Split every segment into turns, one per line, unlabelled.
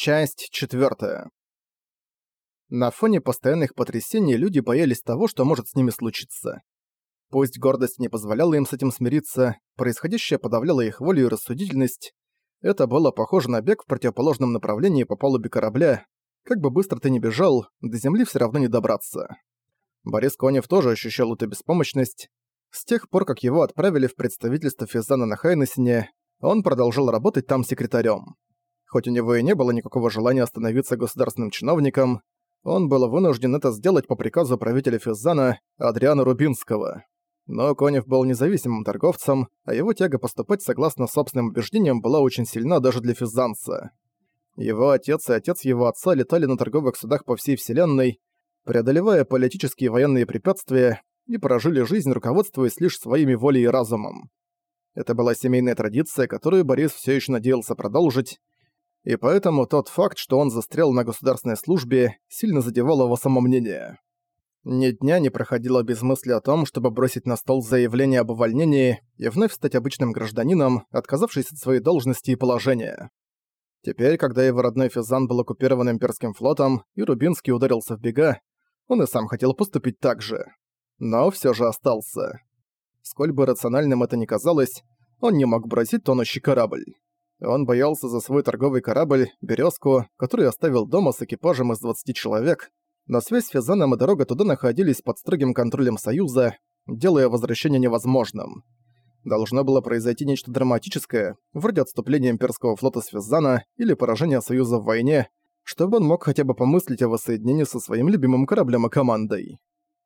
Часть 4. На фоне постоянных потрясений люди боялись того, что может с ними случиться. Пусть гордость не позволяла им с этим смириться, происходящее подавляло их волю и рассудительность. Это было похоже на бег в противоположном направлении по палубе корабля. Как бы быстро ты ни бежал, до земли все равно не добраться. Борис Конев тоже ощущал эту беспомощность. С тех пор, как его отправили в представительство Физана на Хайнесене, он продолжал работать там секретарем. Хоть у него и не было никакого желания становиться государственным чиновником, он был вынужден это сделать по приказу правителя Физана Адриана Рубинского. Но Конев был независимым торговцем, а его тяга поступать согласно собственным убеждениям была очень сильна даже для физанца. Его отец и отец его отца летали на торговых судах по всей вселенной, преодолевая политические и военные препятствия, и прожили жизнь, руководствуясь лишь своими волей и разумом. Это была семейная традиция, которую Борис все еще надеялся продолжить, и поэтому тот факт, что он застрял на государственной службе, сильно задевал его самомнение. Ни дня не проходило без мысли о том, чтобы бросить на стол заявление об увольнении и вновь стать обычным гражданином, отказавшись от своей должности и положения. Теперь, когда его родной Физан был оккупирован имперским флотом и Рубинский ударился в бега, он и сам хотел поступить так же. Но все же остался. Сколь бы рациональным это ни казалось, он не мог бросить тонущий корабль. Он боялся за свой торговый корабль, «Берёзку», который оставил дома с экипажем из 20 человек, но связь с Физаном и дорога туда находились под строгим контролем Союза, делая возвращение невозможным. Должно было произойти нечто драматическое, вроде отступления имперского флота с Физана или поражения Союза в войне, чтобы он мог хотя бы помыслить о воссоединении со своим любимым кораблем и командой.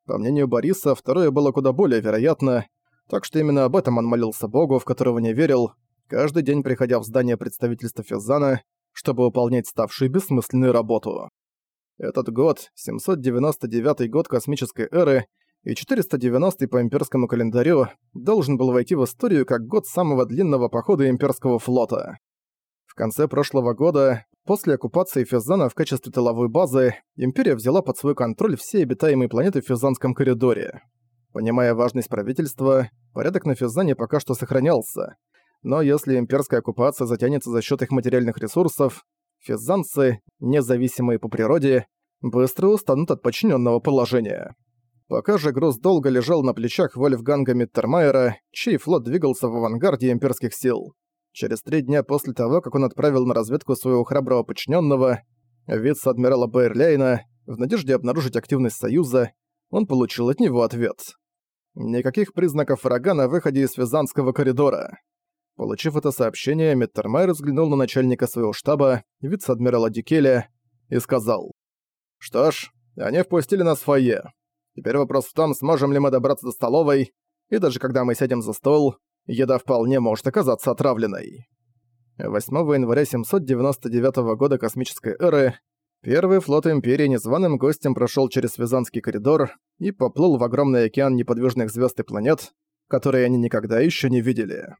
По мнению Бориса, второе было куда более вероятно, так что именно об этом он молился Богу, в которого не верил, каждый день приходя в здание представительства Физана, чтобы выполнять ставшую бессмысленную работу. Этот год, 799 год космической эры и 490 по имперскому календарю, должен был войти в историю как год самого длинного похода имперского флота. В конце прошлого года, после оккупации Физана в качестве тыловой базы, Империя взяла под свой контроль все обитаемые планеты в Физанском коридоре. Понимая важность правительства, порядок на Физане пока что сохранялся, но если имперская оккупация затянется за счет их материальных ресурсов, физанцы, независимые по природе, быстро устанут от подчиненного положения. Пока же груз долго лежал на плечах Вольфганга Миттермайера, чей флот двигался в авангарде имперских сил. Через три дня после того, как он отправил на разведку своего храброго подчиненного, вице-адмирала Бейерляйна, в надежде обнаружить активность Союза, он получил от него ответ. Никаких признаков врага на выходе из Физанского коридора. Получив это сообщение, Меттермайер взглянул на начальника своего штаба, вице-адмирала Дикеля, и сказал. «Что ж, они впустили нас в фойе. Теперь вопрос в том, сможем ли мы добраться до столовой, и даже когда мы сядем за стол, еда вполне может оказаться отравленной». 8 января 799 года космической эры Первый флот Империи незваным гостем прошел через Визанский коридор и поплыл в огромный океан неподвижных звезд и планет, которые они никогда еще не видели.